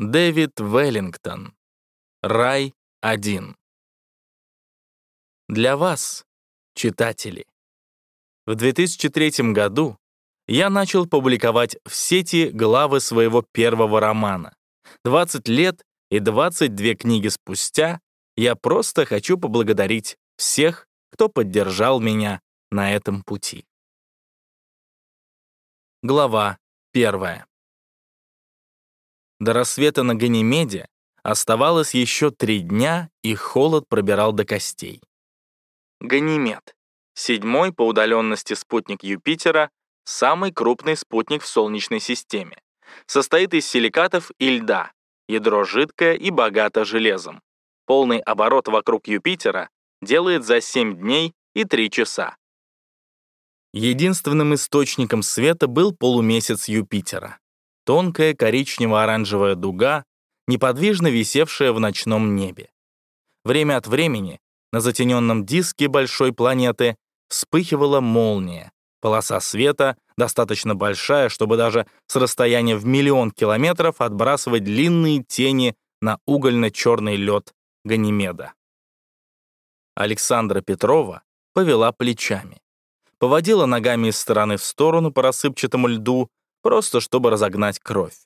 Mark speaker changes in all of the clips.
Speaker 1: Дэвид Веллингтон. Рай 1. Для вас, читатели. В 2003 году я начал публиковать в сети главы своего первого романа. 20 лет и 22 книги спустя я просто хочу поблагодарить всех, кто поддержал меня на этом пути. Глава первая. До рассвета на Ганимеде оставалось еще три дня, и холод пробирал до костей. Ганимед — седьмой по удаленности спутник Юпитера, самый крупный спутник в Солнечной системе. Состоит из силикатов и льда, ядро жидкое и богато железом. Полный оборот вокруг Юпитера делает за 7 дней и 3 часа. Единственным источником света был полумесяц Юпитера. Тонкая коричнево-оранжевая дуга, неподвижно висевшая в ночном небе. Время от времени на затененном диске большой планеты вспыхивала молния. Полоса света достаточно большая, чтобы даже с расстояния в миллион километров отбрасывать длинные тени на угольно-черный лед Ганимеда. Александра Петрова повела плечами. Поводила ногами из стороны в сторону по рассыпчатому льду, просто чтобы разогнать кровь.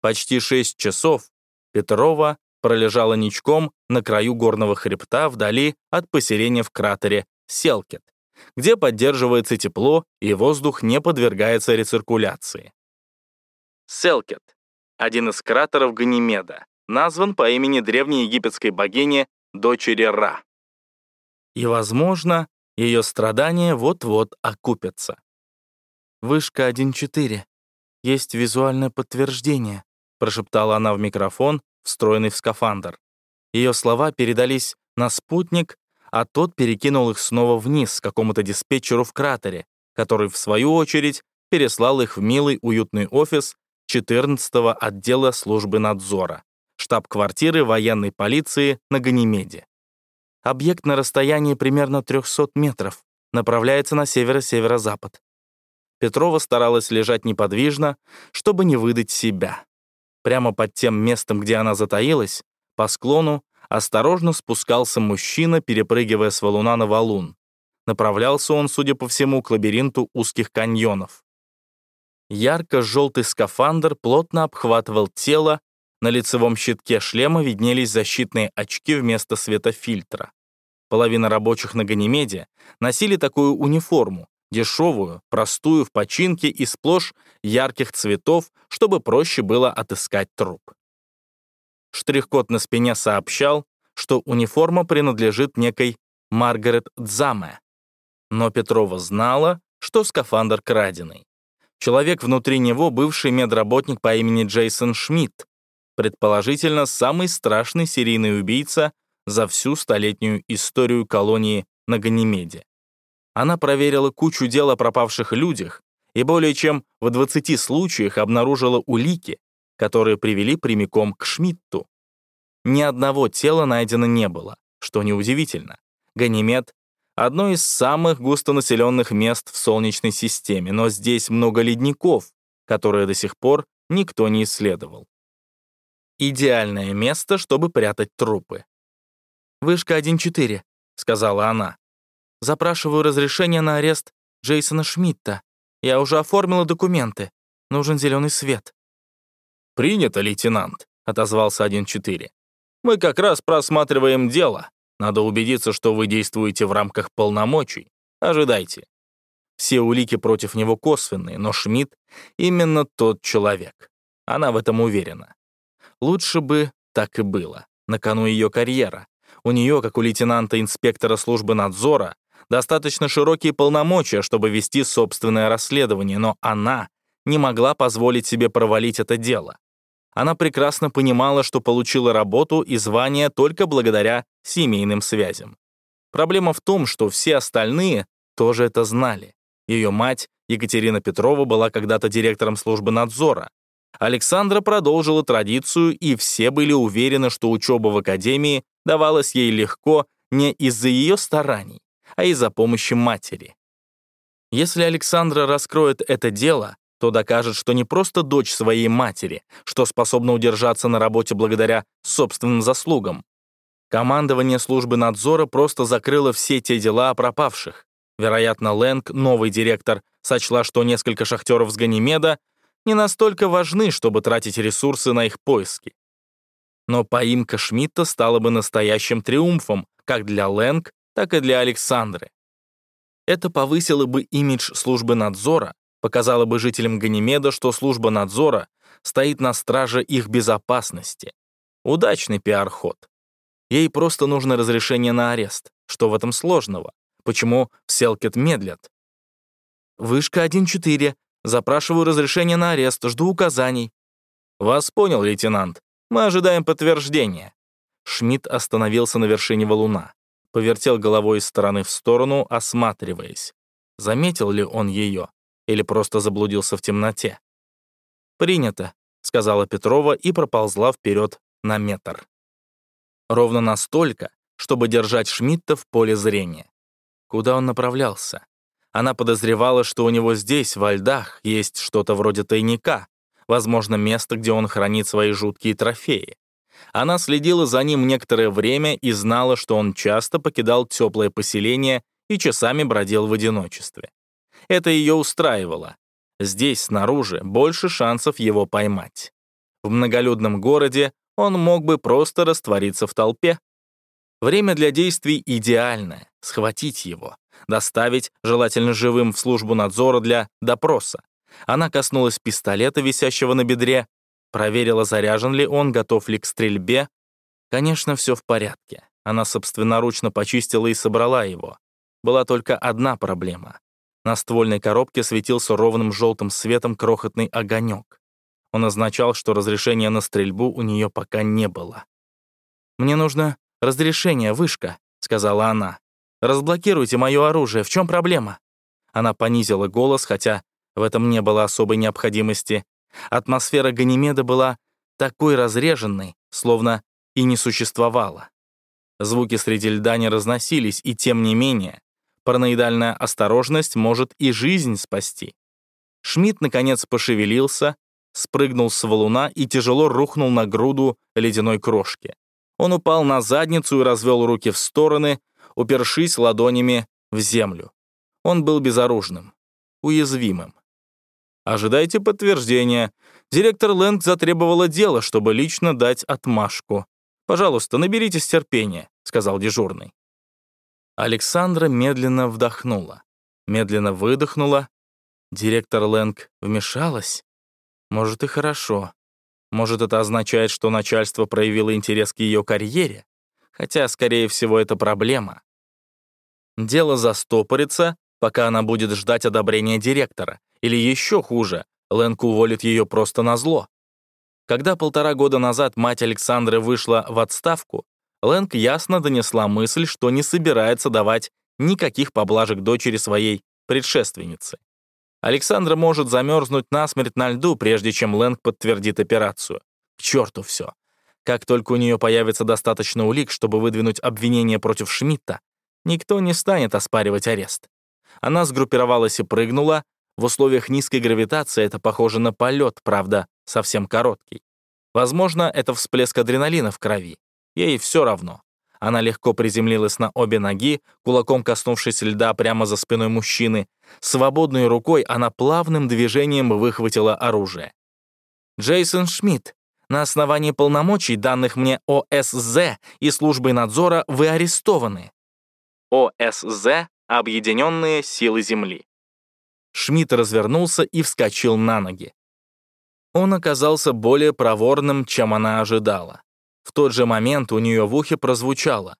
Speaker 1: Почти шесть часов Петрова пролежала ничком на краю горного хребта вдали от поселения в кратере Селкет, где поддерживается тепло и воздух не подвергается рециркуляции. Селкет — один из кратеров Ганимеда, назван по имени древней египетской богини, дочери Ра. И, возможно, ее страдания вот-вот окупятся. «Вышка 1.4. Есть визуальное подтверждение», прошептала она в микрофон, встроенный в скафандр. Ее слова передались на спутник, а тот перекинул их снова вниз к какому-то диспетчеру в кратере, который, в свою очередь, переслал их в милый уютный офис 14-го отдела службы надзора штаб-квартиры военной полиции на Ганимеде. Объект на расстоянии примерно 300 метров, направляется на северо-северо-запад. Петрова старалась лежать неподвижно, чтобы не выдать себя. Прямо под тем местом, где она затаилась, по склону осторожно спускался мужчина, перепрыгивая с валуна на валун. Направлялся он, судя по всему, к лабиринту узких каньонов. Ярко-желтый скафандр плотно обхватывал тело, на лицевом щитке шлема виднелись защитные очки вместо светофильтра. Половина рабочих на Ганимеде носили такую униформу, дешевую, простую в починке и сплошь ярких цветов, чтобы проще было отыскать труп. Штрих-код на спине сообщал, что униформа принадлежит некой Маргарет Дзаме. Но Петрова знала, что скафандр краденый. Человек внутри него — бывший медработник по имени Джейсон Шмидт, предположительно, самый страшный серийный убийца за всю столетнюю историю колонии на Ганимеде. Она проверила кучу дел о пропавших людях и более чем в 20 случаях обнаружила улики, которые привели прямиком к Шмидту. Ни одного тела найдено не было, что неудивительно. Ганимед — одно из самых густонаселенных мест в Солнечной системе, но здесь много ледников, которые до сих пор никто не исследовал. Идеальное место, чтобы прятать трупы. «Вышка 1-4», — сказала она. «Запрашиваю разрешение на арест Джейсона Шмидта. Я уже оформила документы. Нужен зеленый свет».
Speaker 2: «Принято, лейтенант», — отозвался 1-4. «Мы как раз просматриваем дело. Надо убедиться, что вы действуете в рамках полномочий. Ожидайте».
Speaker 1: Все улики против него косвенные, но Шмидт — именно тот человек. Она в этом уверена. Лучше бы так и было. На кону ее карьера. У нее, как у лейтенанта-инспектора службы надзора, достаточно широкие полномочия, чтобы вести собственное расследование, но она не могла позволить себе провалить это дело. Она прекрасно понимала, что получила работу и звание только благодаря семейным связям. Проблема в том, что все остальные тоже это знали. Ее мать, Екатерина Петрова, была когда-то директором службы надзора, Александра продолжила традицию, и все были уверены, что учеба в академии давалась ей легко не из-за ее стараний, а из-за помощи матери. Если Александра раскроет это дело, то докажет, что не просто дочь своей матери, что способна удержаться на работе благодаря собственным заслугам. Командование службы надзора просто закрыло все те дела о пропавших. Вероятно, Лэнг, новый директор, сочла, что несколько шахтеров с Ганимеда не настолько важны, чтобы тратить ресурсы на их поиски. Но поимка Шмидта стала бы настоящим триумфом как для Лэнг, так и для Александры. Это повысило бы имидж службы надзора, показало бы жителям Ганимеда, что служба надзора стоит на страже их безопасности. Удачный пиар-ход. Ей просто нужно разрешение на арест. Что в этом сложного? Почему Селкет медлят? Вышка 1-4. Запрашиваю разрешение на арест, жду указаний. Вас понял, лейтенант. Мы ожидаем подтверждения. Шмидт остановился на вершине валуна. Повертел головой из стороны в сторону, осматриваясь. Заметил ли он ее? Или просто заблудился в темноте? «Принято», — сказала Петрова и проползла вперед на метр. Ровно настолько, чтобы держать Шмидта в поле зрения. Куда он направлялся? Она подозревала, что у него здесь, во льдах, есть что-то вроде тайника, возможно, место, где он хранит свои жуткие трофеи. Она следила за ним некоторое время и знала, что он часто покидал теплое поселение и часами бродил в одиночестве. Это ее устраивало. Здесь, снаружи, больше шансов его поймать. В многолюдном городе он мог бы просто раствориться в толпе. Время для действий идеальное — схватить его, доставить, желательно живым, в службу надзора для допроса. Она коснулась пистолета, висящего на бедре, проверила, заряжен ли он, готов ли к стрельбе. Конечно, все в порядке. Она собственноручно почистила и собрала его. Была только одна проблема. На ствольной коробке светился ровным желтым светом крохотный огонек. Он означал, что разрешения на стрельбу у нее пока не было. «Мне нужно разрешение, вышка», — сказала она. «Разблокируйте мое оружие, в чем проблема?» Она понизила голос, хотя в этом не было особой необходимости. Атмосфера Ганимеда была такой разреженной, словно и не существовала. Звуки среди льда не разносились, и тем не менее, Параноидальная осторожность может и жизнь спасти. Шмидт, наконец, пошевелился, спрыгнул с валуна и тяжело рухнул на груду ледяной крошки. Он упал на задницу и развел руки в стороны, упершись ладонями в землю. Он был безоружным, уязвимым. «Ожидайте подтверждения. Директор Лэнг затребовала дело, чтобы лично дать отмашку. Пожалуйста, наберитесь терпения», — сказал дежурный. Александра медленно вдохнула, медленно выдохнула. Директор Лэнг вмешалась? Может, и хорошо. Может, это означает, что начальство проявило интерес к ее карьере? Хотя, скорее всего, это проблема. Дело застопорится, пока она будет ждать одобрения директора. Или еще хуже, Лэнг уволит ее просто на зло. Когда полтора года назад мать Александры вышла в отставку, Лэнг ясно донесла мысль, что не собирается давать никаких поблажек дочери своей предшественницы. Александра может замерзнуть насмерть на льду, прежде чем Лэнг подтвердит операцию. К черту все. Как только у нее появится достаточно улик, чтобы выдвинуть обвинение против Шмидта, никто не станет оспаривать арест. Она сгруппировалась и прыгнула. В условиях низкой гравитации это похоже на полет, правда, совсем короткий. Возможно, это всплеск адреналина в крови. Ей все равно. Она легко приземлилась на обе ноги, кулаком коснувшись льда прямо за спиной мужчины. Свободной рукой она плавным движением выхватила оружие. «Джейсон Шмидт, на основании полномочий, данных мне ОСЗ и службой надзора, вы арестованы». ОСЗ — Объединенные силы Земли. Шмидт развернулся и вскочил на ноги. Он оказался более проворным, чем она ожидала. В тот же момент у нее в ухе прозвучало.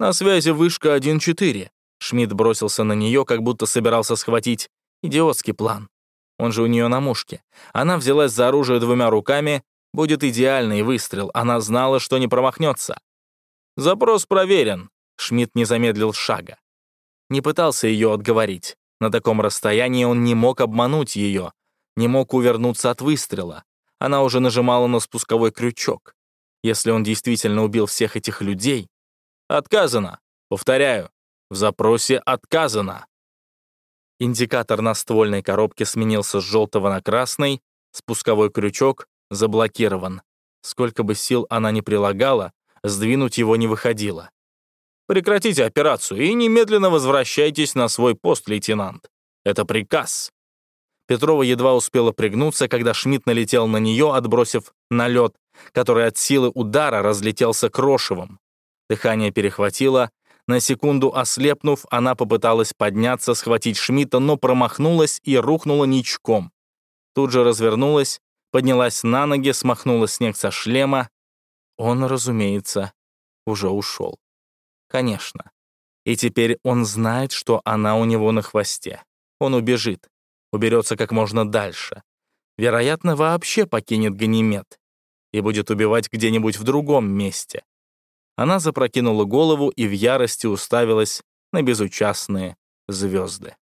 Speaker 1: «На связи вышка 1-4». Шмидт бросился на нее, как будто собирался схватить. Идиотский план. Он же у нее на мушке. Она взялась за оружие двумя руками. Будет идеальный выстрел. Она знала, что не промахнется. «Запрос проверен». Шмидт не замедлил шага. Не пытался ее отговорить. На таком расстоянии он не мог обмануть ее, не мог увернуться от выстрела. Она уже нажимала на спусковой крючок. Если он действительно убил всех этих людей, отказано. Повторяю, в запросе отказано. Индикатор на ствольной коробке сменился с желтого на красный, спусковой крючок заблокирован. Сколько бы сил она ни прилагала, сдвинуть его не выходило. «Прекратите операцию и немедленно возвращайтесь на свой пост, лейтенант. Это приказ». Петрова едва успела пригнуться, когда Шмидт налетел на нее, отбросив на лед, который от силы удара разлетелся крошевом. Дыхание перехватило. На секунду ослепнув, она попыталась подняться, схватить Шмидта, но промахнулась и рухнула ничком. Тут же развернулась, поднялась на ноги, смахнула снег со шлема. Он, разумеется, уже ушел. Конечно. И теперь он знает, что она у него на хвосте. Он убежит, уберется как можно дальше. Вероятно, вообще покинет Ганимед и будет убивать где-нибудь в другом месте. Она запрокинула голову и в ярости уставилась на безучастные звезды.